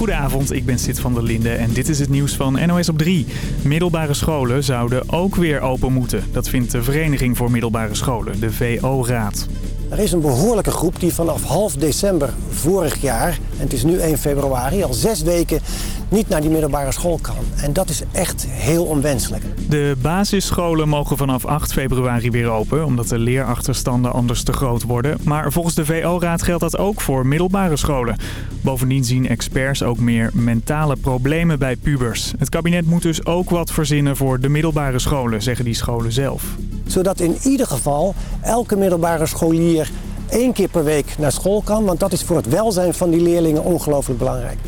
Goedenavond, ik ben Sid van der Linde en dit is het nieuws van NOS op 3. Middelbare scholen zouden ook weer open moeten. Dat vindt de Vereniging voor Middelbare Scholen, de VO-raad. Er is een behoorlijke groep die vanaf half december vorig jaar, en het is nu 1 februari, al zes weken niet naar die middelbare school kan. En dat is echt heel onwenselijk. De basisscholen mogen vanaf 8 februari weer open, omdat de leerachterstanden anders te groot worden. Maar volgens de VO-raad geldt dat ook voor middelbare scholen. Bovendien zien experts ook meer mentale problemen bij pubers. Het kabinet moet dus ook wat verzinnen voor de middelbare scholen, zeggen die scholen zelf. Zodat in ieder geval elke middelbare scholier één keer per week naar school kan. Want dat is voor het welzijn van die leerlingen ongelooflijk belangrijk.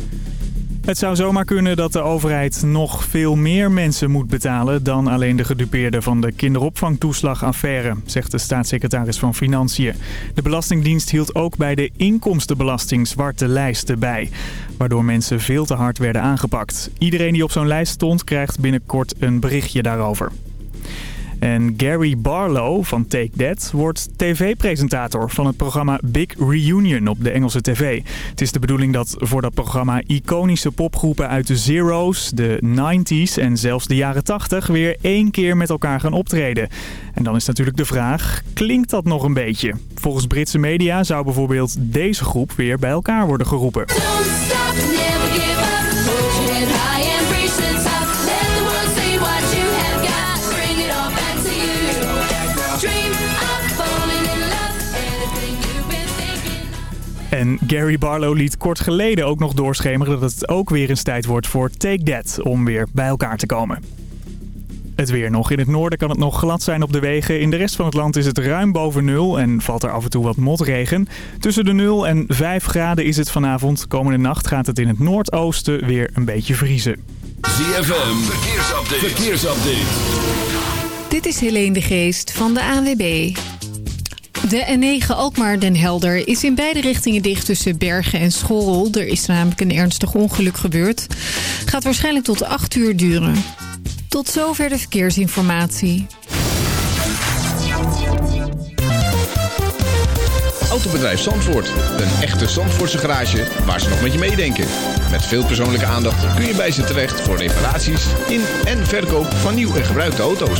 Het zou zomaar kunnen dat de overheid nog veel meer mensen moet betalen... dan alleen de gedupeerden van de kinderopvangtoeslagaffaire, zegt de staatssecretaris van Financiën. De Belastingdienst hield ook bij de inkomstenbelasting zwarte lijsten bij... waardoor mensen veel te hard werden aangepakt. Iedereen die op zo'n lijst stond krijgt binnenkort een berichtje daarover. En Gary Barlow van Take That wordt tv-presentator van het programma Big Reunion op de Engelse tv. Het is de bedoeling dat voor dat programma iconische popgroepen uit de Zero's, de 90s en zelfs de jaren 80 weer één keer met elkaar gaan optreden. En dan is natuurlijk de vraag, klinkt dat nog een beetje? Volgens Britse media zou bijvoorbeeld deze groep weer bij elkaar worden geroepen. En Gary Barlow liet kort geleden ook nog doorschemeren dat het ook weer eens tijd wordt voor Take That om weer bij elkaar te komen. Het weer nog. In het noorden kan het nog glad zijn op de wegen. In de rest van het land is het ruim boven nul en valt er af en toe wat motregen. Tussen de 0 en 5 graden is het vanavond. Komende nacht gaat het in het noordoosten weer een beetje vriezen. ZFM, verkeersupdate. verkeersupdate. Dit is Helene de Geest van de ANWB. De N9 Alkmaar-Den Helder is in beide richtingen dicht tussen Bergen en Schorrel. Er is namelijk een ernstig ongeluk gebeurd. Gaat waarschijnlijk tot 8 uur duren. Tot zover de verkeersinformatie. Autobedrijf Zandvoort. Een echte Zandvoortse garage waar ze nog met je meedenken. Met veel persoonlijke aandacht kun je bij ze terecht voor reparaties in en verkoop van nieuw en gebruikte auto's.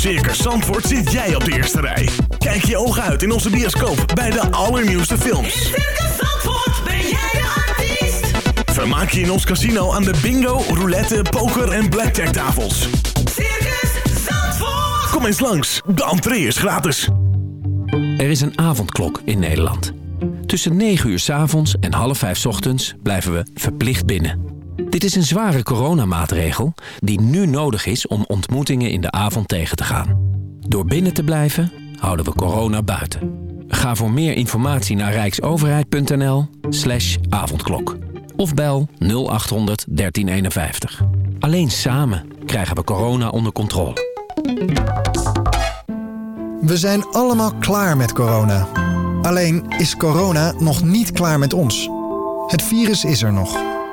Circus Zandvoort zit jij op de eerste rij. Kijk je ogen uit in onze bioscoop bij de allernieuwste In films. Circus Zandvoort ben jij de artiest. Vermaak je in ons casino aan de bingo, roulette, poker en blackjack tafels. Circus Zandvoort. Kom eens langs, de entree is gratis. Er is een avondklok in Nederland. Tussen 9 uur s avonds en half 5 's ochtends blijven we verplicht binnen. Dit is een zware coronamaatregel die nu nodig is om ontmoetingen in de avond tegen te gaan. Door binnen te blijven houden we corona buiten. Ga voor meer informatie naar rijksoverheid.nl slash avondklok. Of bel 0800 1351. Alleen samen krijgen we corona onder controle. We zijn allemaal klaar met corona. Alleen is corona nog niet klaar met ons. Het virus is er nog.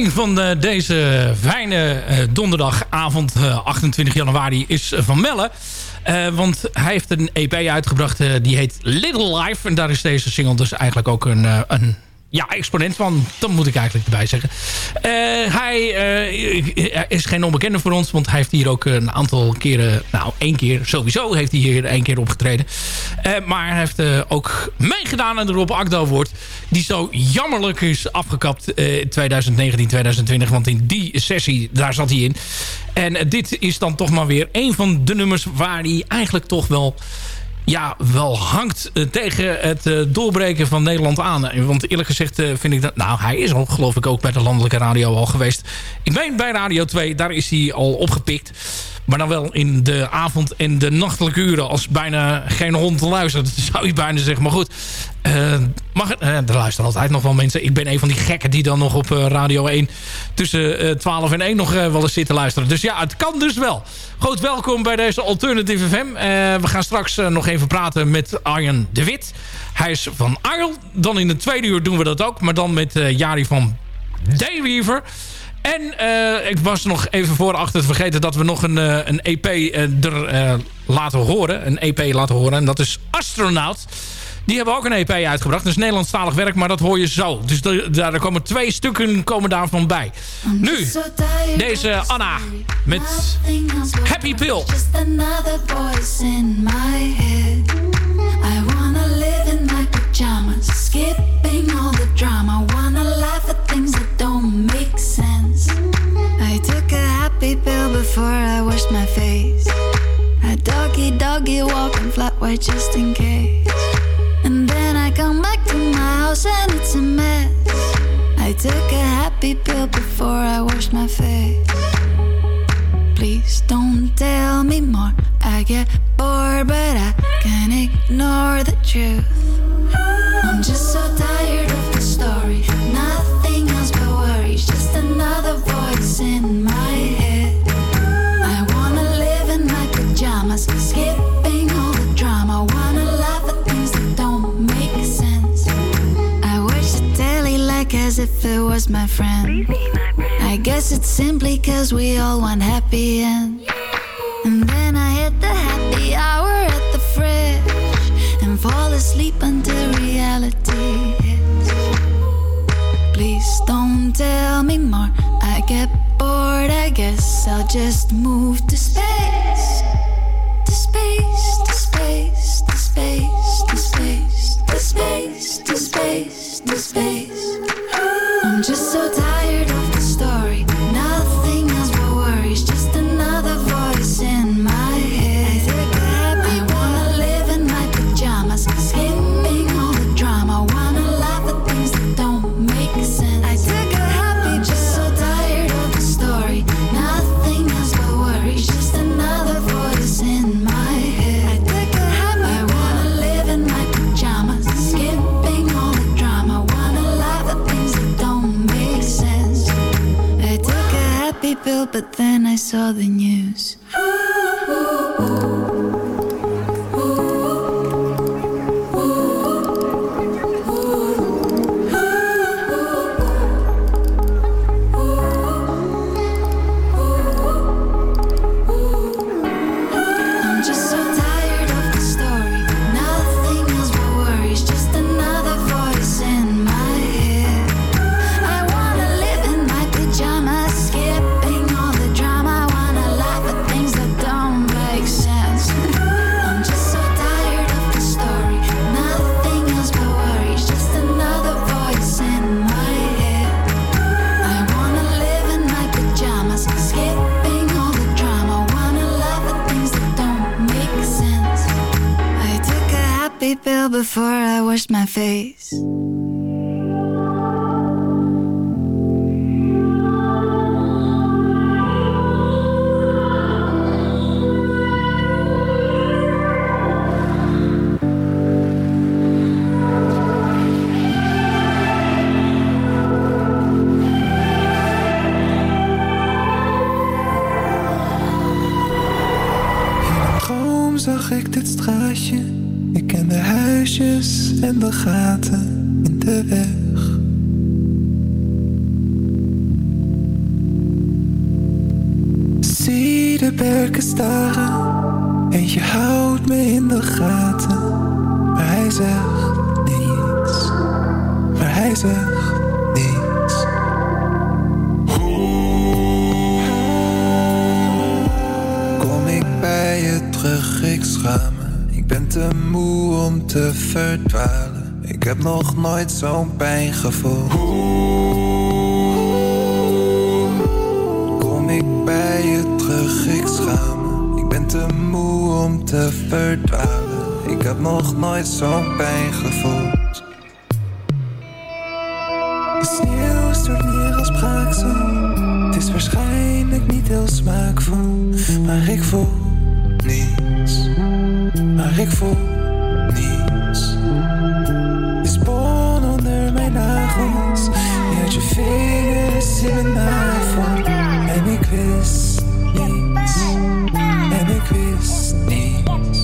Van eh, deze fijne eh, donderdagavond eh, 28 januari is van Melle. Eh, want hij heeft een EP uitgebracht eh, die heet Little Life. En daar is deze single dus eigenlijk ook een, eh, een ja, exponent van. Dat moet ik eigenlijk erbij zeggen. Eh, hij eh, is geen onbekende voor ons. Want hij heeft hier ook een aantal keren... Nou, één keer sowieso heeft hij hier één keer opgetreden. Eh, maar hij heeft ook meegedaan aan de Rob Akda Award. Die zo jammerlijk is afgekapt in 2019, 2020. Want in die sessie, daar zat hij in. En dit is dan toch maar weer een van de nummers... waar hij eigenlijk toch wel ja, wel hangt eh, tegen het eh, doorbreken van Nederland aan. Want eerlijk gezegd eh, vind ik dat... Nou, hij is al geloof ik ook bij de landelijke radio al geweest. Ik meen bij Radio 2, daar is hij al opgepikt. Maar dan wel in de avond- en de nachtelijke uren... als bijna geen hond luistert, zou je bijna zeggen. Maar goed, eh, mag, eh, er luisteren altijd nog wel mensen. Ik ben een van die gekken die dan nog op eh, Radio 1... tussen eh 12 en 1 nog wel eens zitten luisteren. Dus ja, het kan dus wel. Goed, welkom bij deze Alternative FM. We gaan straks nog even praten met Arjen de Wit. Hij is van Arl. Dan in het tweede uur doen we dat ook. Maar dan met Jari van Dayweaver. En eh, ik was nog even voor achter vergeten dat we nog een, eh, een EP eh, er laten horen. Een EP laten horen. En dat is Astronaut. Die hebben ook een EP uitgebracht. Dat is Nederlandstalig werk, maar dat hoor je zo. Dus daar komen twee stukken komen daarvan bij. Nu, deze Anna met Happy Pill. I wanna live in my pajamas, skipping all the drama. Before I washed my face. I doggy doggy walking flat white just in case. And then I come back to my house and it's a mess. I took a happy pill before I washed my face. Please don't tell me more. I get bored, but I can't ignore the truth. If it was my friend. I guess it's simply cause we all want happy end. And then I hit the happy hour at the fridge and fall asleep until reality hits. Please don't tell me more. I get bored, I guess I'll just move saw the news. Nooit zo'n pijn gevoeld. Kom ik bij je terug, ik schaam me. Ik ben te moe om te verdwalen. Ik heb nog nooit zo'n pijn gevoeld. De sneeuw stort neer als braaksel. Het is waarschijnlijk niet heel smaakvol, maar ik voel niets. Maar ik voel je had je vingers in mijn navel. En ik wist niets. En ik wist niets.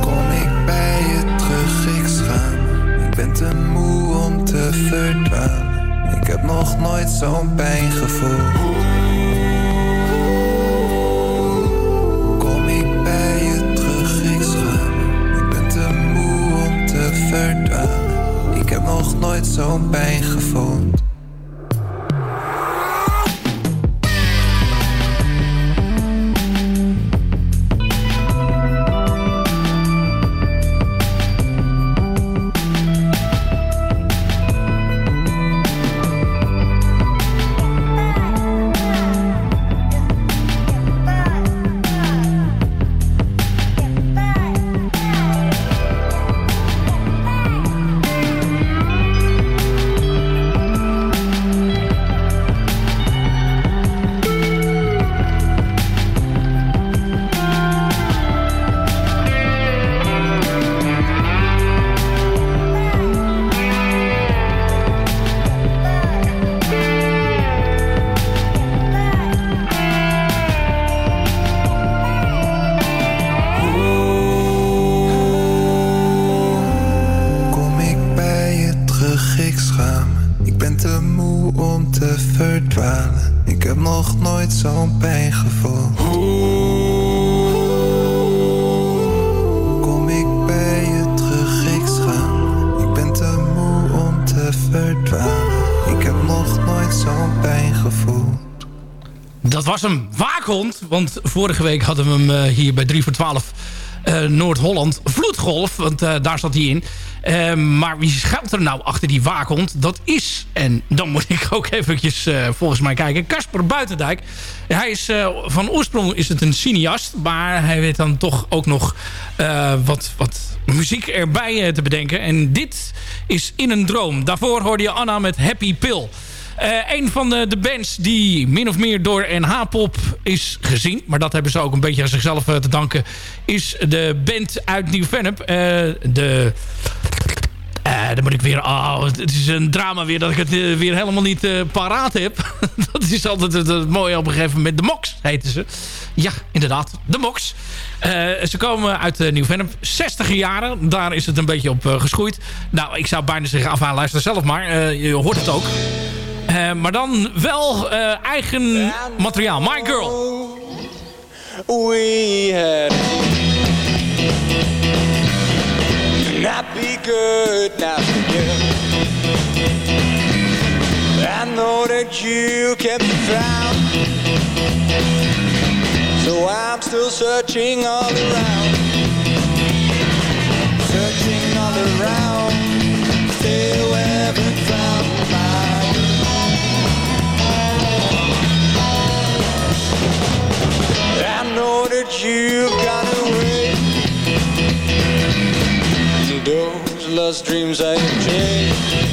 Kom ik bij je terug, ik schaam. Ik ben te moe om te verdwalen. Ik heb nog nooit zo'n pijn gevoeld. Zo'n pijn gevoeld. Zo'n pijn gevoeld. Kom ik bij je terug, ik schaam. Ik ben te moe om te verdwalen. Ik heb nog nooit zo'n pijn gevoeld. Dat was hem waakhond. Want vorige week hadden we hem eh, hier bij 3 voor 12 eh, Noord-Holland. Vloedgolf, want eh, daar zat hij in. Eh, maar wie schuilt er nou achter die waakhond? Dat is, en dan moet ik ook eventjes eh, volgens mij kijken... Casper Buitendijk. Hij is eh, van oorsprong is het een cineast. Maar hij weet dan toch ook nog eh, wat, wat muziek erbij eh, te bedenken. En dit is In een Droom. Daarvoor hoorde je Anna met Happy Pill. Eh, een van de, de bands die min of meer door NH-pop is gezien... maar dat hebben ze ook een beetje aan zichzelf eh, te danken... is de band uit Nieuw-Vennep. eh, de... eh, dan moet ik weer... Oh, het is een drama weer dat ik het eh, weer helemaal niet eh, paraat heb. dat is altijd het, mooie op een gegeven moment. De Mox heten ze. Ja, inderdaad. De Mox. Ze komen uit uh, Nieuw-Vennep. 60 jaren. Daar is het een beetje op geschoeid. Nou, ik zou bijna zeggen... Af aan luister zelf maar. Je hoort het ook. Maar dan wel eigen materiaal. My Girl. Not be good, not be good. I know that you kept me found, so I'm still searching all around, searching all around, still haven't found my I know that you've cause dreams ain't changed.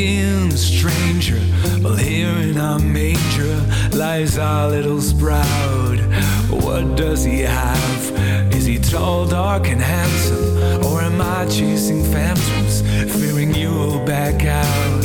a stranger. Well, here in our manger lies our little sprout. What does he have? Is he tall, dark, and handsome? Or am I chasing phantoms, fearing you will back out?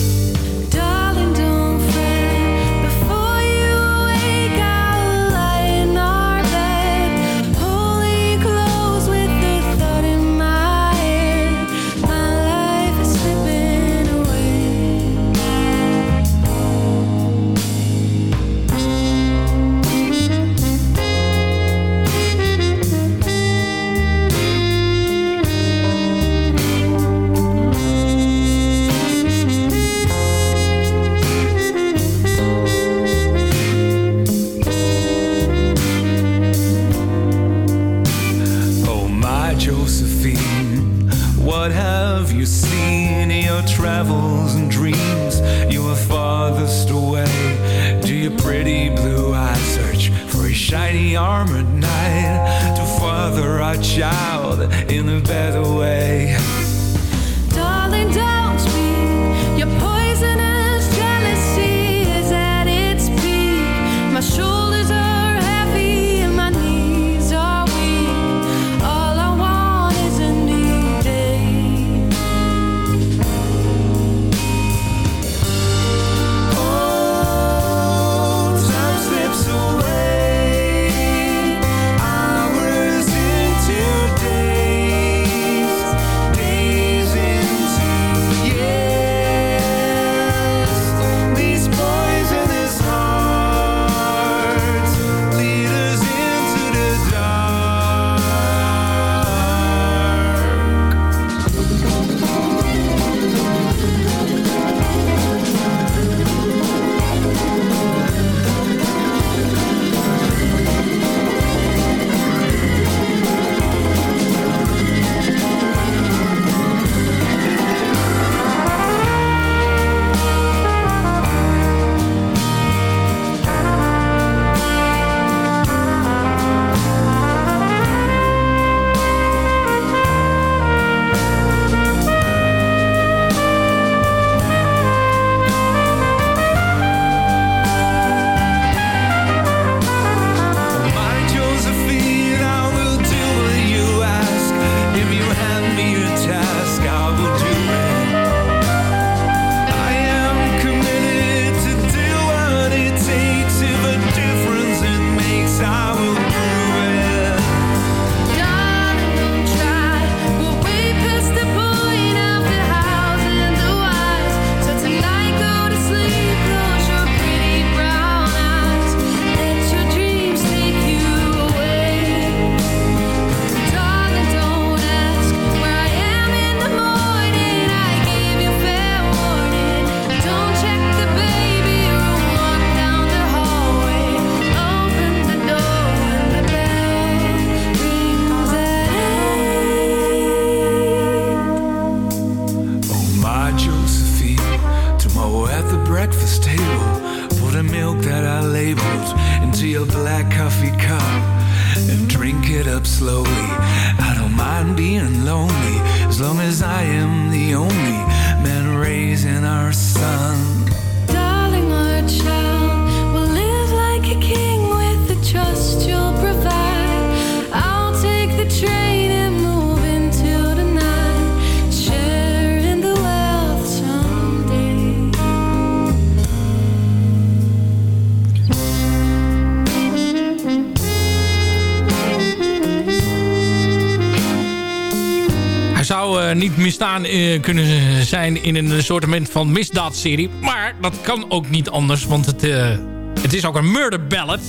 niet misstaan eh, kunnen zijn in een assortiment van misdaadserie. Maar dat kan ook niet anders, want het, eh, het is ook een murder ballad.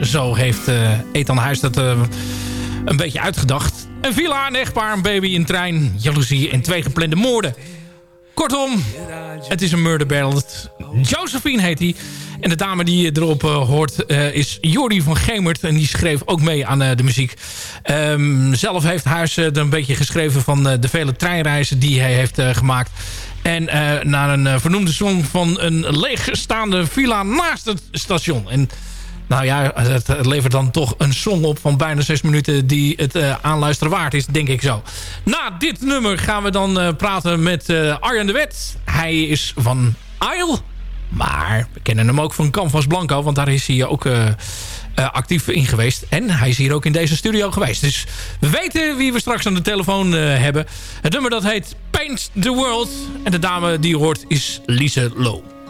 Zo heeft eh, Ethan Huis dat een beetje uitgedacht. Een villa, een echtpaar, een baby, een trein, jaloezie en twee geplande moorden. Kortom, het is een murder ballad. Josephine heet hij. En de dame die je erop eh, hoort eh, is Jordi van Gemert. En die schreef ook mee aan eh, de muziek. Ehm, zelf heeft Huis er een beetje geschreven van de vele treinreizen die hij heeft gemaakt. En naar een vernoemde song van een leegstaande villa naast het station. En nou ja, het, levert dan toch een song op van bijna zes minuten... die het uh, aanluisteren waard is, denk ik zo. Na dit nummer gaan we dan uh, praten met uh, Arjen de Wet. Hij is van Isle. Maar we kennen hem ook van Canvas Blanco... want daar is hij ook actief in geweest. En hij is hier ook in deze studio geweest. Dus we weten wie we straks aan de telefoon hebben. Het nummer dat heet Paint the World. En de dame die hoort is Lise Low.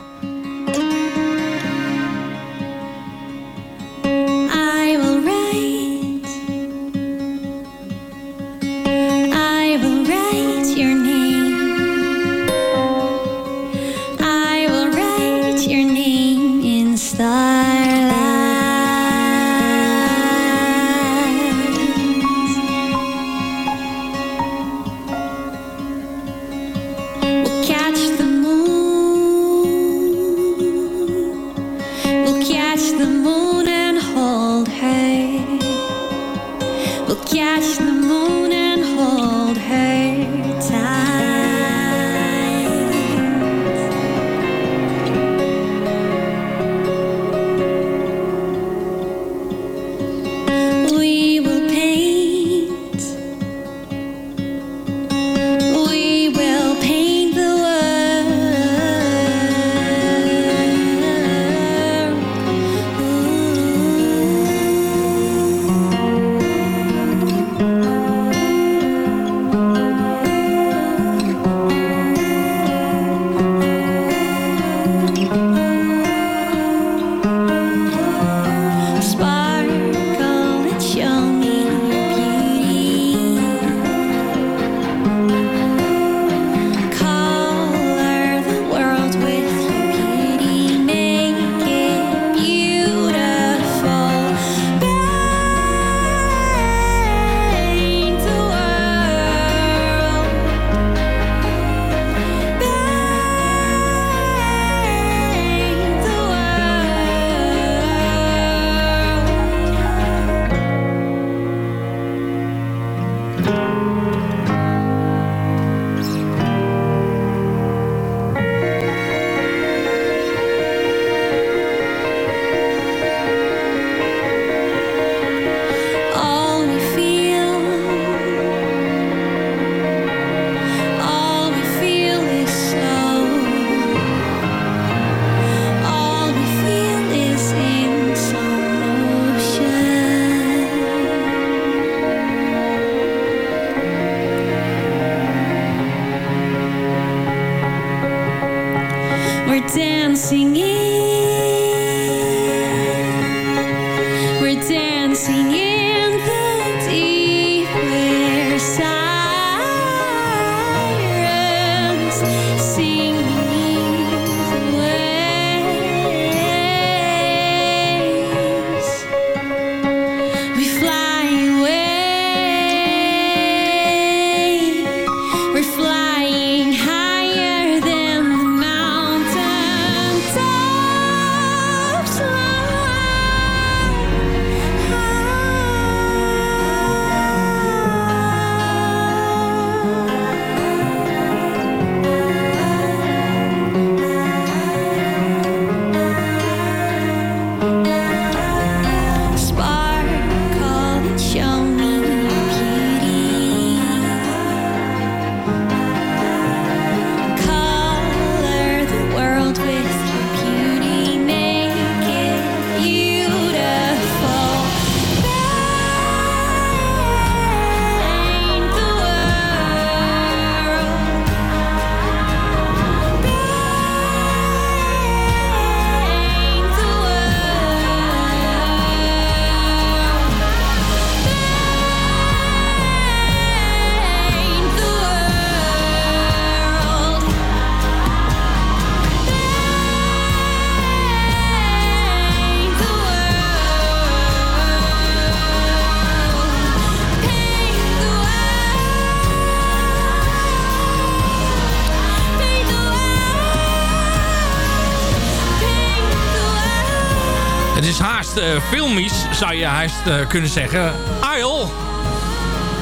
Eh, filmisch, zou je haast eh, kunnen zeggen. Isle.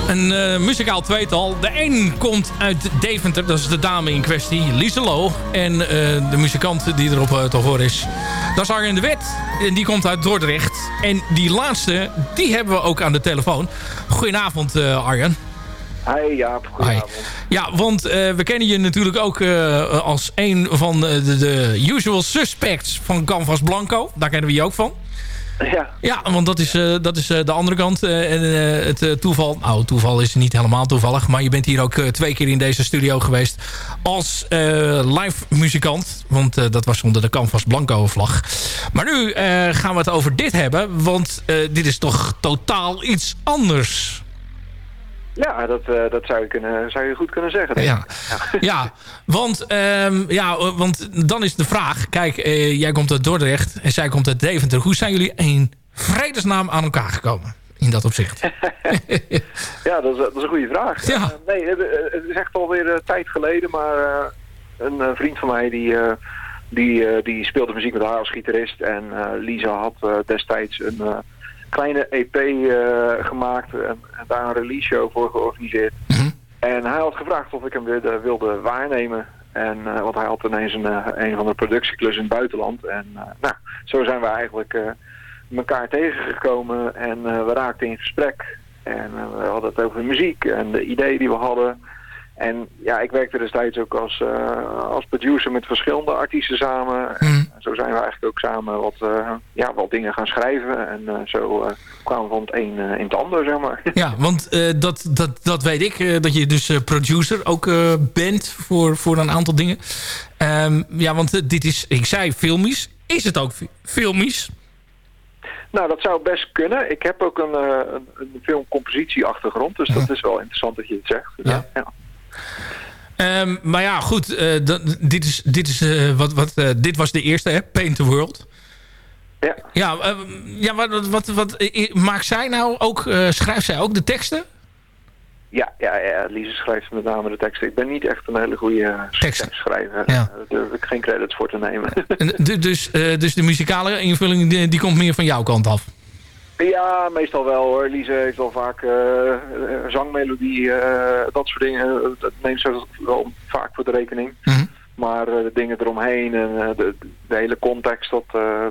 Een eh, muzikaal tweetal. De een komt uit Deventer, dat is de dame in kwestie, Lieselo. En de muzikant die erop eh, te horen is, dat is Arjen de Wet. En die komt uit Dordrecht. En die laatste, die hebben we ook aan de telefoon. Goedenavond Arjen. Hi Jaap, goedenavond. Ja, want we kennen je natuurlijk ook als een van de, de, de usual suspects van Canvas Blanco. Daar kennen we je ook van. Ja. Ja, want dat is, eh, dat is eh, de andere kant. Eh, en het toeval... Nou, toeval is niet helemaal toevallig. Maar je bent hier ook twee keer in deze studio geweest als live muzikant. Want dat was onder de Canvas Blanco vlag. Maar nu gaan we het over dit hebben. Want dit is toch totaal iets anders. Ja, dat, eh, dat zou, je kunnen, zou je goed kunnen zeggen. Ja. Ja, want, ehm, ja, eh, want dan is de vraag... Kijk, eh, jij komt uit Dordrecht en zij komt uit Deventer. Hoe zijn jullie in vredesnaam aan elkaar gekomen? In dat opzicht. Ja, dat is, dat is een goede vraag. Ja. Nee, het, is echt alweer een tijd geleden, maar een vriend van mij die, die, die speelde muziek met haar als gitarist. En Lisa had destijds een kleine EP eh, gemaakt en, en daar een release show voor georganiseerd. En hij had gevraagd of ik hem wilde, wilde waarnemen. En, eh, want hij had ineens een, eh, een van de productieklus in het buitenland. En nou, zo zijn we eigenlijk elkaar tegengekomen en we raakten in gesprek. En we hadden het over muziek en de ideeën die we hadden. En ja, ik werkte destijds ook als, als producer met verschillende artiesten samen. En zo zijn we eigenlijk ook samen wat, eh, ja, wat dingen gaan schrijven. En eh, zo eh, kwamen we van het een in het ander, zeg maar. Ja, want dat, dat, dat weet ik. dat je dus producer ook bent voor, voor een aantal dingen. Ehm, ja, want dit is, ik zei filmisch. Is het ook fi- filmisch? Nou, dat zou best kunnen. Ik heb ook een, een, filmcompositieachtergrond, dus dat is wel interessant dat je het zegt. Ja. Ja. Ehm, maar ja, goed. eh, dat- dit, is, dit, is, eh, wat, wat, eh, dit was de eerste, hè? Paint the World. Ja. Ja, eh, ja wat, wat, wat, maakt zij nou ook, schrijft zij ook de teksten? Ja, ja, ja, Lise schrijft met name de teksten. Ik ben niet echt een hele goede tekstschrijver. Ja. Daar durf ik geen credits voor te nemen. En du- dus, dus de muzikale invulling die, die komt meer van jouw kant af. Ja, meestal wel hoor. Lise heeft wel vaak eh, eh, zangmelodie, eh, dat soort dingen. Dat neemt ze wel vaak voor de rekening. Maar eh, de dingen eromheen en de, de hele context, dat,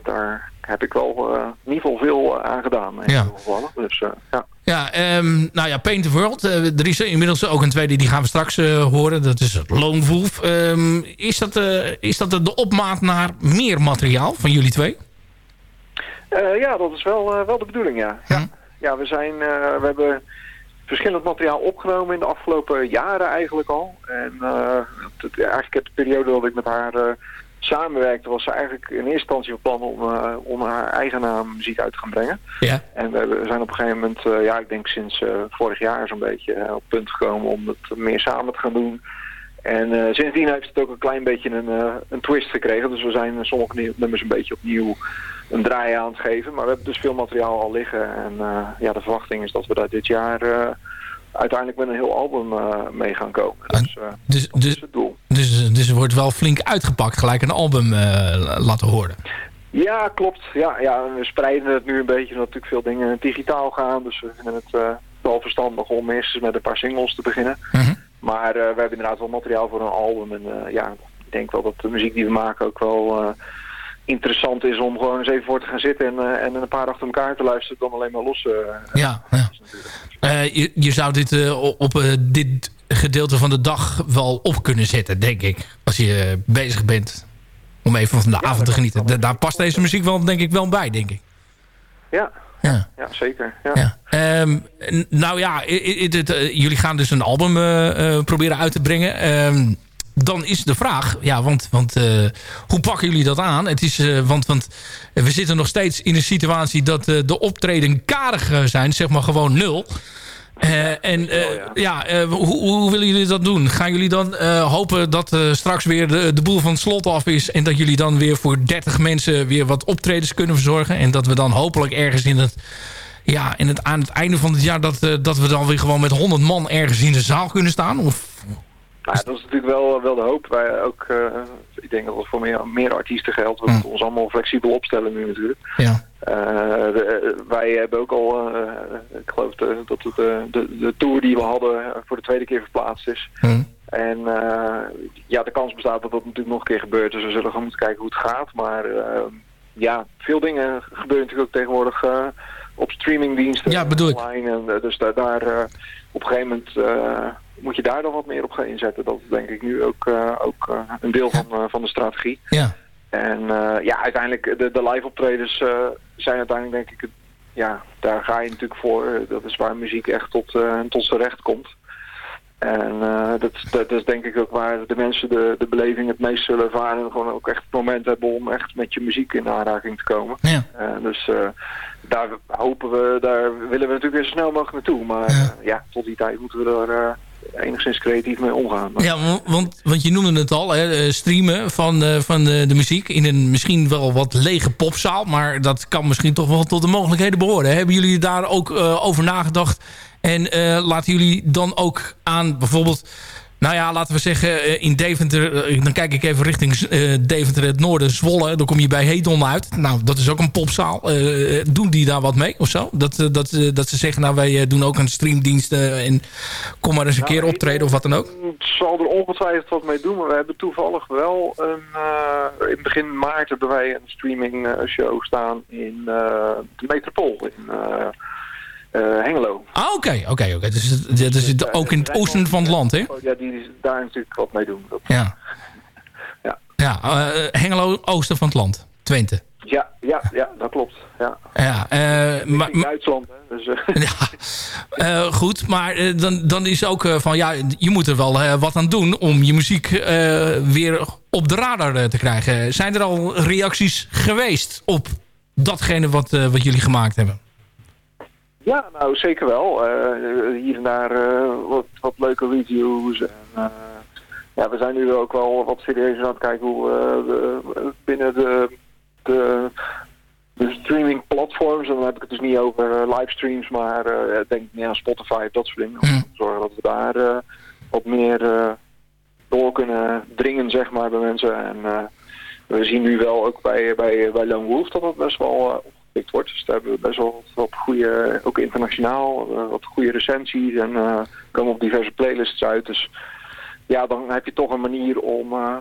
daar heb ik wel in ieder geval veel eh, aan gedaan. In Ja. veel gevallen. Dus ja. Ja, ehm, nou ja, Paint the World. er is inmiddels ook een tweede, die gaan we straks horen. Dat is Lone Wolf. Ehm, is, dat, is dat de opmaat naar meer materiaal van jullie twee? Eh, ja, dat is wel, eh, wel de bedoeling, ja. Ja, ja we, zijn, eh, we hebben verschillend materiaal opgenomen in de afgelopen jaren eigenlijk al. En het, eigenlijk de periode dat ik met haar samenwerkte, was ze eigenlijk in eerste instantie van plan om, eh, om haar eigen naam muziek uit te gaan brengen. Ja. En we zijn op een gegeven moment, ja, ik denk sinds vorig jaar zo'n beetje op het punt gekomen om het meer samen te gaan doen. En sindsdien heeft het ook een klein beetje een, een twist gekregen. Dus we zijn sommige nu- nummers een beetje opnieuw een draai aan het geven. Maar we hebben dus veel materiaal al liggen. En eh, ja, de verwachting is dat we daar dit jaar eh, uiteindelijk met een heel album eh, mee gaan komen. Dus Dus, dus, dus, dus er wordt wel flink uitgepakt. Gelijk een album laten horen. Ja, klopt. Ja, ja, we spreiden het nu een beetje, omdat natuurlijk veel dingen digitaal gaan. Dus we vinden het wel verstandig om eerst met een paar singles te beginnen. Maar eh, we hebben inderdaad wel materiaal voor een album. En ja, ik denk wel dat de muziek die we maken ook wel interessant is om gewoon eens even voor te gaan zitten en, eh, en een paar achter elkaar te luisteren dan alleen maar los. eh, Ja, ja. Eh, je, je zou dit op dit gedeelte van de dag wel op kunnen zetten, denk ik. Als je bezig bent om even van de avond te genieten. Da- daar past deze muziek wel, denk ik, wel bij, denk ik. Ja. Ja. Ja, zeker. Ja. Ehm, nou ja, jullie gaan dus een album proberen uit te brengen. Ehm, dan is de vraag, ja, want, want eh, hoe pakken jullie dat aan? Het is, eh, want, want we zitten nog steeds in een situatie dat eh, de optreden karig zijn, zeg maar gewoon nul. En eh, ja, hoe, hoe willen jullie dat doen? Gaan jullie dan hopen dat straks weer de, de boel van het slot af is... en dat jullie dan weer voor 30 mensen weer wat optredens kunnen verzorgen... en dat we dan hopelijk ergens in het, ja, in het, aan het einde van het jaar... Dat, dat we dan weer gewoon met 100 man ergens in de zaal kunnen staan? Of, Nou, dat is natuurlijk wel, wel de hoop. Wij ook, eh, ik denk dat het voor meer, meer artiesten geldt. We moeten ons allemaal flexibel opstellen nu natuurlijk. Ja. Eh, de- wij hebben ook al, eh, ik geloof de- dat het, eh, de, de tour die we hadden voor de tweede keer verplaatst is. En eh, ja, de kans bestaat dat dat natuurlijk nog een keer gebeurt. Dus we zullen gewoon moeten kijken hoe het gaat. Maar eh, ja, veel dingen gebeuren natuurlijk ook tegenwoordig eh, op streamingdiensten. Ja, bedoel ik. online. En, eh, dus daar, daar eh, op een gegeven moment eh, moet je daar dan wat meer op gaan inzetten. Dat is denk ik nu ook, eh, ook eh, een deel van, eh, van de strategie. Ja. En ja, uiteindelijk, de, de live optredens zijn uiteindelijk denk ik, het- ja, daar ga je natuurlijk voor. Dat is waar muziek echt tot, tot zijn recht komt. En eh, dat, dat is denk ik ook waar de mensen de, de beleving het meest zullen ervaren. En gewoon ook echt het moment hebben om echt met je muziek in aanraking te komen. Ja. Dus daar hopen we, daar willen we natuurlijk weer zo snel mogelijk naartoe. Maar eh, ja, tot die tijd moeten we er enigszins creatief mee omgaan. Ja, wa- want, want je noemde het al, hè, eh, streamen van, eh, van de, de muziek in een misschien wel wat lege popzaal. Maar dat kan misschien toch wel tot de mogelijkheden behoren. Hebben jullie daar ook eh, over nagedacht? En eh, laten jullie dan ook aan bijvoorbeeld... Nou ja, laten we zeggen eh, in Deventer... eh, dan kijk ik even richting eh, Deventer, het noorden, Zwolle. Dan kom je bij Hedon uit. Nou, dat is ook een popzaal. Doen die daar wat mee of zo? Dat, dat, dat ze zeggen, nou wij doen ook een streamdienst... en kom maar eens een keer optreden of wat dan ook. Het zal er ongetwijfeld wat mee doen, maar we hebben toevallig wel een, in begin maart hebben wij een streaming show staan in de Metropool in eh, eh, Hengelo. Ah, oké, oké, oké. Dus het- dat is het ook in het oosten van het land, hè? Ja, die is daar natuurlijk wat mee doen. Dat- Ja. Ja, eh, Hengelo, oosten van het land. Twente. ja, ja, ja, dat klopt. Ja. Ja, eh, maar, In Duitsland, hè, dus... eh, eh, goed, maar eh, dan, dan is ook eh, van... Ja, je moet er wel eh, wat aan doen om je muziek eh, weer op de radar eh, te krijgen. Zijn er al reacties geweest op datgene wat, eh, wat jullie gemaakt hebben? Ja, nou zeker wel. Eh, hier en daar eh, wat, wat leuke reviews. En, eh, ja, we zijn nu ook wel wat serieuzer aan het kijken hoe we binnen de, de, de streaming platforms, en dan heb ik het dus niet over livestreams, maar denk meer aan Spotify, dat soort dingen. Om te zorgen dat we daar wat meer door kunnen dringen, zeg maar, bij mensen. En we zien nu wel ook bij, bij, bij Lone Wolf dat dat best wel opgepikt wordt. Dus daar hebben we best wel wat, goede, ook internationaal, eh, wat goede recensies en eh, komen op diverse playlists uit. Dus ja, dan heb je toch een manier om, eh,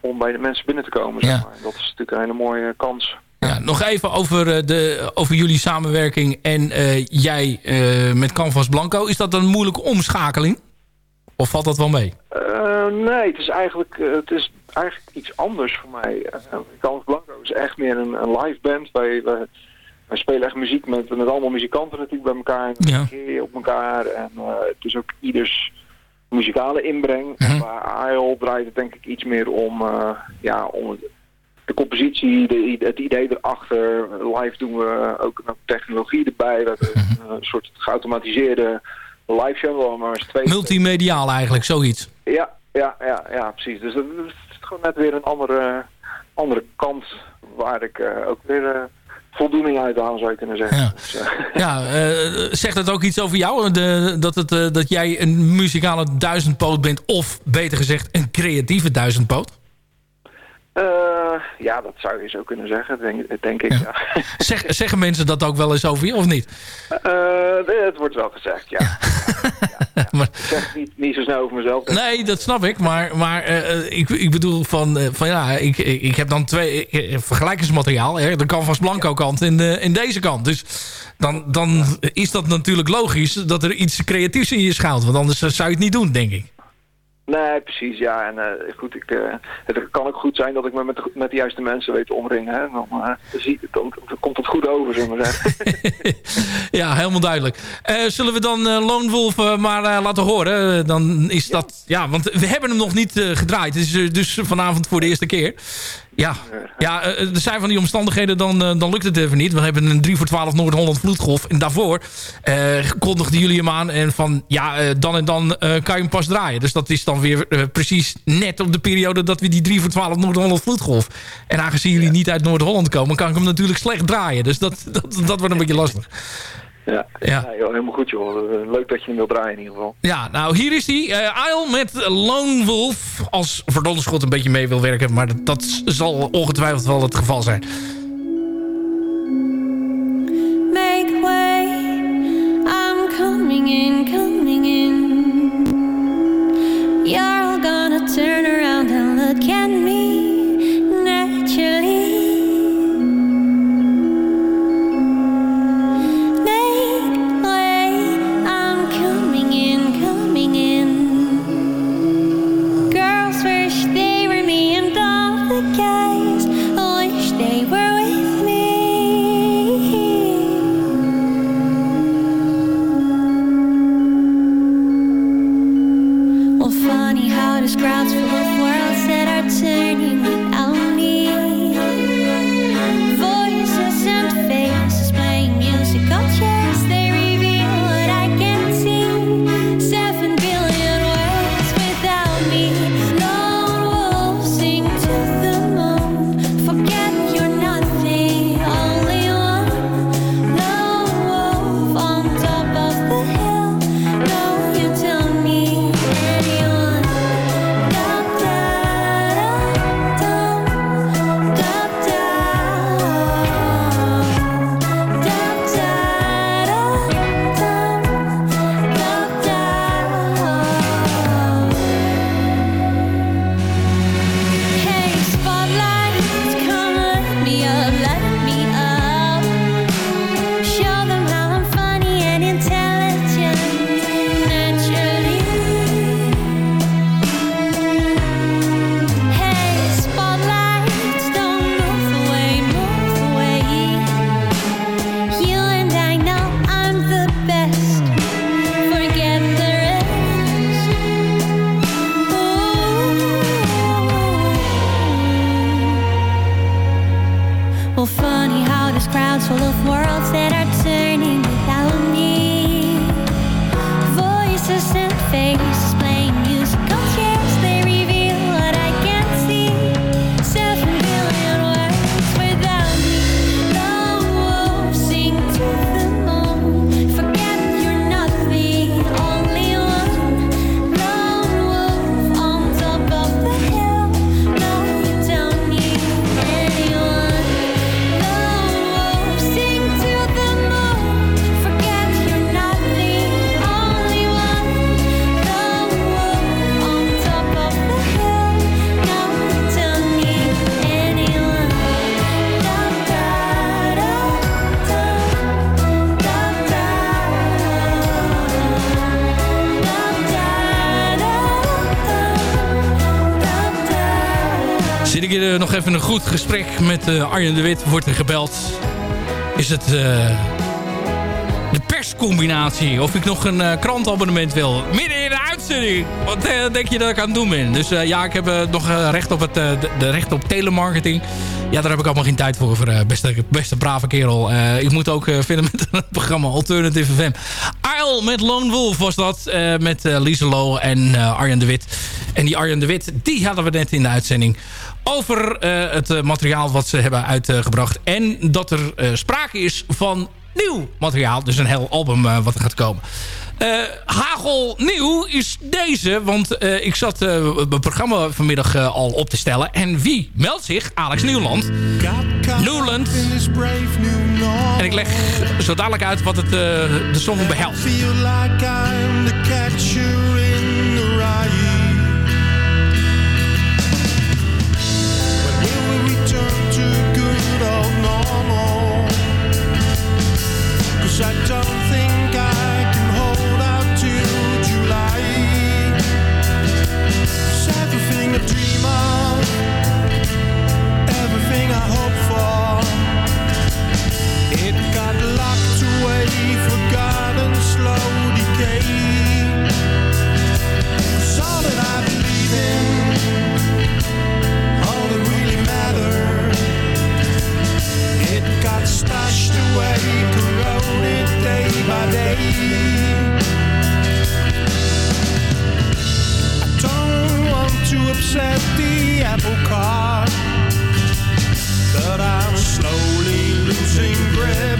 om bij de mensen binnen te komen. Zeg maar. Dat is natuurlijk een hele mooie kans. Ja, nog even over, de, over jullie samenwerking en jij met Canvas Blanco. Is dat een moeilijke omschakeling? Of valt dat wel mee? Nee, het is eigenlijk, het is eigenlijk iets anders voor mij. Carlos Blanco is echt meer een, een live band. Wij, wij, wij spelen echt muziek met, met allemaal muzikanten natuurlijk bij elkaar. En Ja. op elkaar. En eh, het is ook ieders muzikale inbreng. Bij IEL draait het denk ik iets meer om, eh, ja, om het- de compositie, de, het idee erachter. Live doen we ook nog technologie erbij. We hebben een soort geautomatiseerde live show. maar twee Multimediaal eigenlijk, zoiets. ja, ja, ja, ja, precies. Dus dat is gewoon net weer een andere, andere kant waar ik eh, ook weer eh, voldoening uit haal, zou je kunnen zeggen. Ja. Dus, eh, Ja, eh, zegt dat ook iets over jou? De, dat, het, eh, dat jij een muzikale duizendpoot bent? Of beter gezegd, een creatieve duizendpoot? Eh, ja, dat zou je zo kunnen zeggen, denk, denk ik. Ja. Zeg, zeggen mensen dat ook wel eens over je, of niet? Eh, het wordt wel gezegd, ja. Maar- Ik zeg het niet, niet zo snel over mezelf. Nee, dat snap ik. Maar, maar ik, ik bedoel van, van ja, ik, ik heb dan twee vergelijkingsmateriaal. Hè, de Canvas Blanco kant en, de, en deze kant. Dus dan, dan is dat natuurlijk logisch dat er iets creatiefs in je schuilt. Want anders zou je het niet doen, denk ik. Nee, precies, ja. En eh, goed, ik, eh, het kan ook goed zijn dat ik me met de, met de juiste mensen weet te omringen. Hè. Dan, eh, zie, dan, dan komt het goed over, zullen we maar zeggen. Ja, helemaal duidelijk. Eh, zullen we dan eh, Lone Wolf eh, maar laten horen? Dan is dat... Ja, want we hebben hem nog niet eh, gedraaid. Het is dus vanavond voor de eerste keer. Ja, ja eh, er zijn van die omstandigheden, dan, eh, dan lukt het even niet. We hebben een 3 voor 12 Noord-Holland vloedgolf. En daarvoor eh, kondigden jullie hem aan. En van, ja, eh, dan en dan eh, kan je hem pas draaien. Dus dat is dan weer eh, precies net op de periode... dat we die 3 voor 12 Noord-Holland vloedgolf. En aangezien jullie niet uit Noord-Holland komen... kan ik hem natuurlijk slecht draaien. Dus dat, dat, dat wordt een beetje lastig. Ja, ja. Joh, helemaal goed joh. Eh, leuk dat je hem wil draaien in ieder geval. Ja, nou hier is hij. Uh, Isle met Lone Wolf. Als Verdonderschot een beetje mee wil werken. Maar dat, dat zal ongetwijfeld wel het geval zijn. Make way. I'm coming in, coming in. You're all gonna turn around and look at me. Met eh, Arjen de Wit. Wordt er gebeld. Is het... eh, de perscombinatie. Of ik nog een eh, krantabonnement wil. Midden in de uitzending. Wat denk je dat ik aan het doen ben? Dus ja, ik heb nog recht op het, de recht op telemarketing. Ja, daar heb ik allemaal geen tijd voor. voor eh, beste, beste brave kerel. Eh, ik moet ook verder met het programma Alternative FM. Isle met Lone Wolf was dat. eh, met Lieseloo en Arjen de Wit. En die Arjen de Wit, die hadden we net in de uitzending. Over het materiaal wat ze hebben uitgebracht. En dat er sprake is van nieuw materiaal. Dus een heel album wat er gaat komen. Eh, Hagel nieuw is deze. Want eh, ik zat eh, mijn programma vanmiddag eh, al op te stellen. En wie meldt zich? Alex Nieuwland. Newland. En ik leg zo dadelijk uit wat het, eh, de song behelst. Away, corroded day by day. I don't want to upset the apple cart but I'm slowly losing grip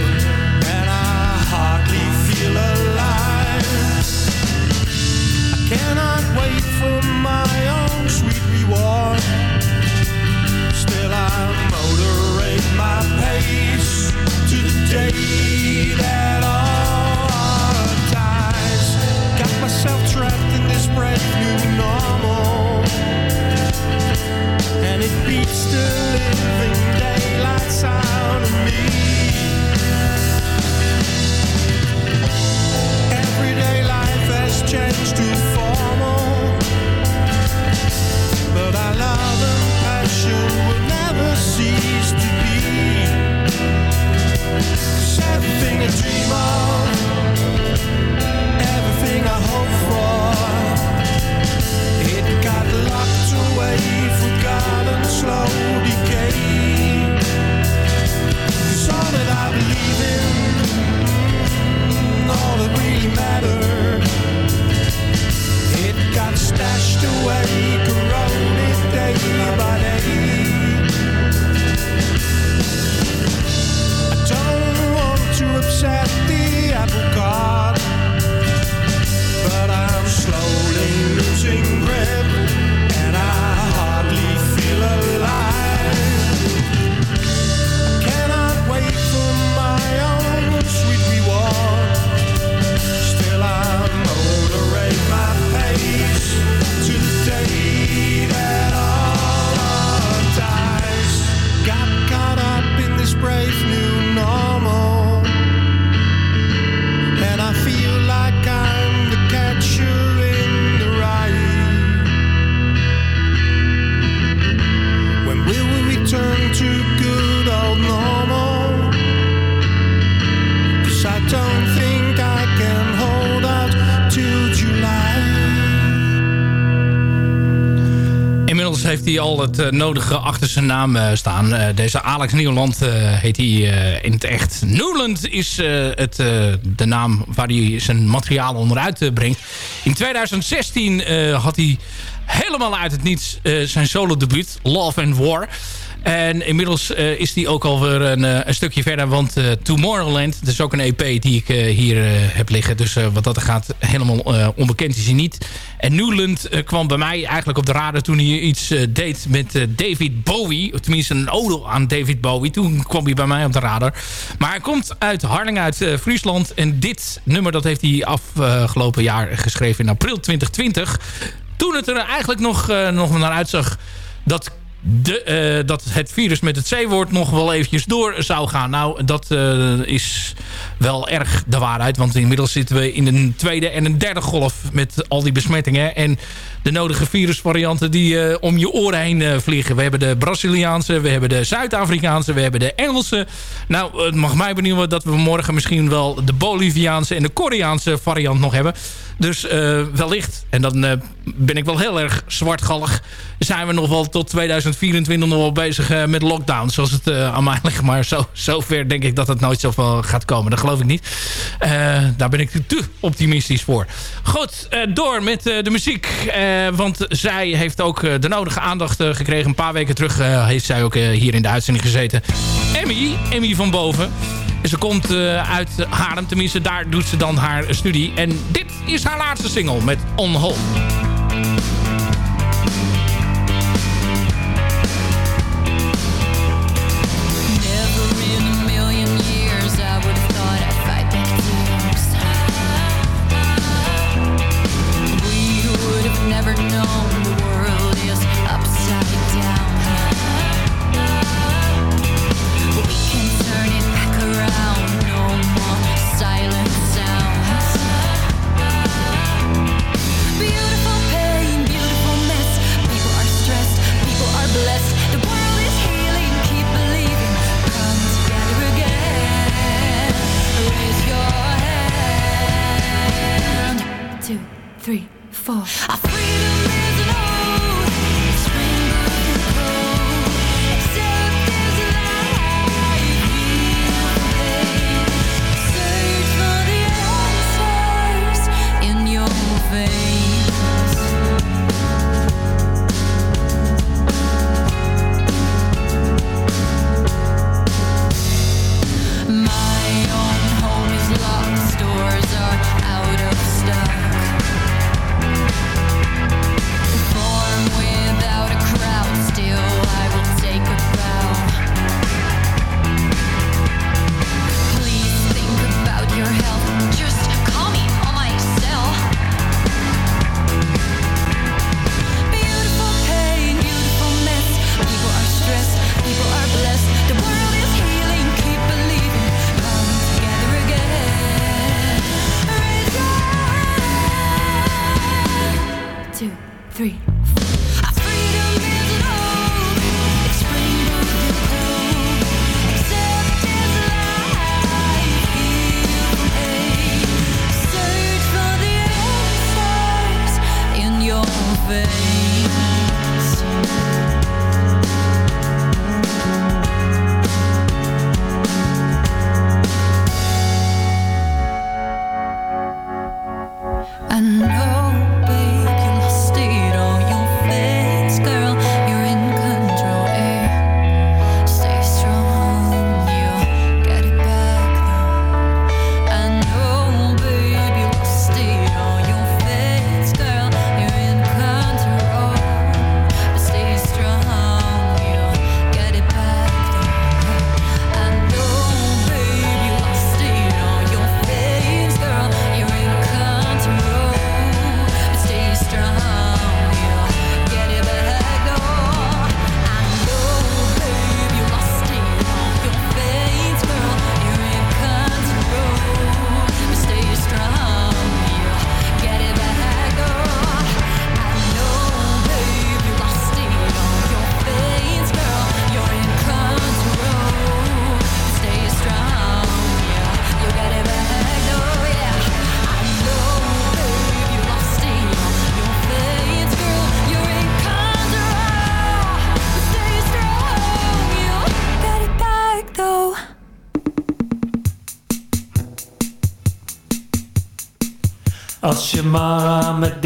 everything I dream of, everything I hope for. All that really mattered, it got stashed away, corroded day by day. Hij al het eh, nodige achter zijn naam eh, staan. Eh, deze Alex Nieuwland heet hij in het echt. Newland is het, de naam waar hij zijn materiaal onderuit brengt. In 2016 eh, had hij helemaal uit het niets zijn solo debuut. Love and War. En inmiddels eh, is die ook alweer een, eh, een stukje verder. Want eh, Tomorrowland, dat is ook een EP die ik hier heb liggen. Dus wat dat er gaat, helemaal onbekend is hij niet. En Newland kwam bij mij eigenlijk op de radar toen hij iets deed met David Bowie. Tenminste een ode aan David Bowie. Toen kwam hij bij mij op de radar. Maar hij komt uit Harlingen, uit Friesland. En dit nummer dat heeft hij afgelopen jaar geschreven in april 2020. Toen het er eigenlijk nog, nog naar uitzag dat de, eh, dat het virus met het C-woord nog wel eventjes door zou gaan. Nou, dat eh, is wel erg de waarheid. Want inmiddels zitten we in een tweede en een derde golf met al die besmettingen. En de nodige virusvarianten die eh, om je oren heen eh, vliegen. We hebben de Braziliaanse, we hebben de Zuid-Afrikaanse, we hebben de Engelse. Nou, het mag mij benieuwen dat we morgen misschien wel de Boliviaanse en de Koreaanse variant nog hebben. Dus eh, wellicht, en dan ben ik wel heel erg zwartgallig... zijn we nog wel tot 2024 nog wel bezig met lockdown. Zoals het aan mij. Maar zo, zover denk ik dat het nooit zoveel gaat komen. Geloof ik niet. Eh, daar ben ik te optimistisch voor. Goed, eh, door met eh, de muziek. Want zij heeft ook de nodige aandacht gekregen. Een paar weken terug heeft zij ook hier in de uitzending gezeten. Emmy, Emmy van Boven. En Ze komt uit Haarlem, tenminste daar doet ze dan haar studie. En dit is haar laatste single met On Home. Als je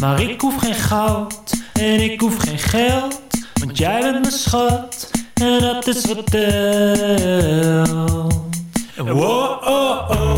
Maar ik hoef geen goud en ik hoef geen geld. Want jij bent mijn schat en dat is wat telt. Wow, oh, oh.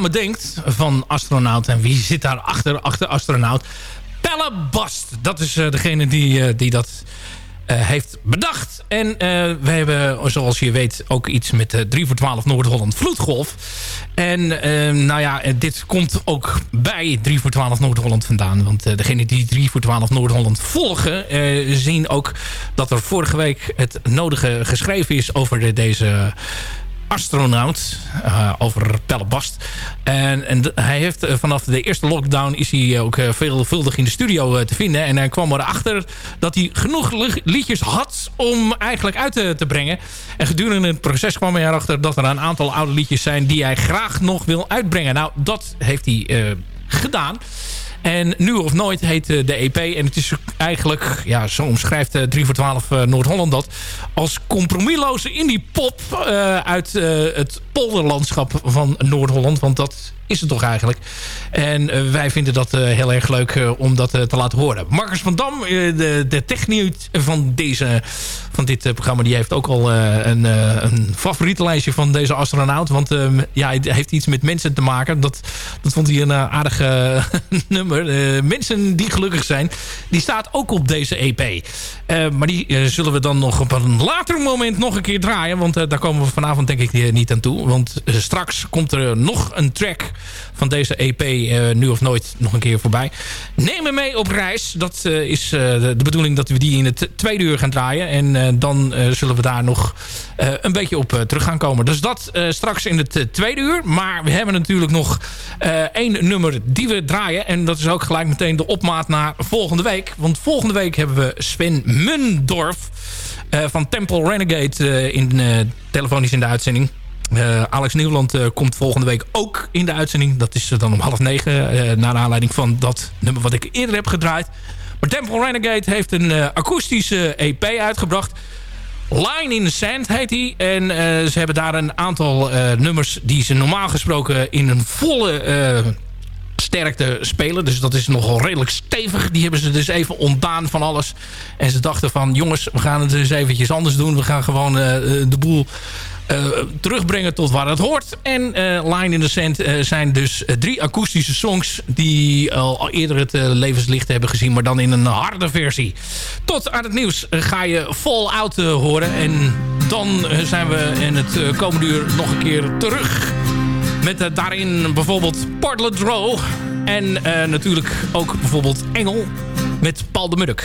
Me denkt van astronaut. En wie zit daar achter, achter astronaut? Pelle Bast. Dat is eh, degene die, eh, die dat eh, heeft bedacht. En eh, we hebben, zoals je weet, ook iets met eh 3 voor 12 Noord-Holland Vloedgolf. En nou ja, dit komt ook bij 3 voor 12 Noord-Holland vandaan. Want degene die 3 voor 12 Noord-Holland volgen... zien ook dat er vorige week het nodige geschreven is over de- deze astronaut eh, over Pelle Bast. En, en hij heeft eh, vanaf de eerste lockdown is hij ook eh, veelvuldig in de studio te vinden. En hij kwam erachter dat hij genoeg li- liedjes had om eigenlijk uit te, te brengen. En gedurende het proces kwam hij erachter dat er een aantal oude liedjes zijn die hij graag nog wil uitbrengen. Nou, dat heeft hij gedaan. En Nu of Nooit heet eh, de EP. En het is eigenlijk, ja, zo omschrijft eh, 3 voor 12 eh, Noord-Holland dat... als compromisloze indie pop eh, uit eh, het polderlandschap van Noord-Holland. Want dat is het toch eigenlijk. En eh, wij vinden dat eh, heel erg leuk eh, om dat te laten horen. Marcus van Dam, de, de van, deze, van dit programma... die heeft ook al een, een favoriete van deze astronaut. Want eh, ja, het heeft iets met mensen te maken. Dat, dat vond hij een aardig nummer. Mensen die gelukkig zijn, die staat ook op deze EP. Maar die zullen we dan nog op een later moment nog een keer draaien. Want daar komen we vanavond denk ik niet aan toe. Want straks komt er nog een track van deze EP eh, Nu of Nooit nog een keer voorbij. Neem me mee op reis. Dat eh, is eh, de, bedoeling dat we die in het tweede uur gaan draaien. En dan zullen we daar nog een beetje op terug gaan komen. Dus dat straks in het tweede uur. Maar we hebben natuurlijk nog één nummer die we draaien. En dat is ook gelijk meteen de opmaat naar volgende week. Want volgende week hebben we Sven Mundorf van Temple Renegade in, telefonisch in de uitzending. Eh, Alex Nieuwland eh, komt volgende week ook in de uitzending. Dat is dan om half negen. eh, naar aanleiding van dat nummer wat ik eerder heb gedraaid. Maar Temple Renegade heeft een eh, akoestische EP uitgebracht. Line in the Sand heet die. En eh, ze hebben daar een aantal eh, nummers die ze normaal gesproken in een volle eh, sterkte spelen. Dus dat is nogal redelijk stevig. Die hebben ze dus even ontdaan van alles. En ze dachten van jongens, we gaan het dus eventjes anders doen. We gaan gewoon eh, de boel eh, terugbrengen tot waar het hoort. En eh, Line in the Sand eh, zijn dus eh, drie akoestische songs... die al eerder het eh, levenslicht hebben gezien... maar dan in een harde versie. Tot aan het nieuws eh, ga je Fall Out eh, horen. En dan eh, zijn we in het eh, komende uur nog een keer terug... Met eh, daarin bijvoorbeeld Portland Row. En eh, natuurlijk ook bijvoorbeeld Engel met Paul de Mudok.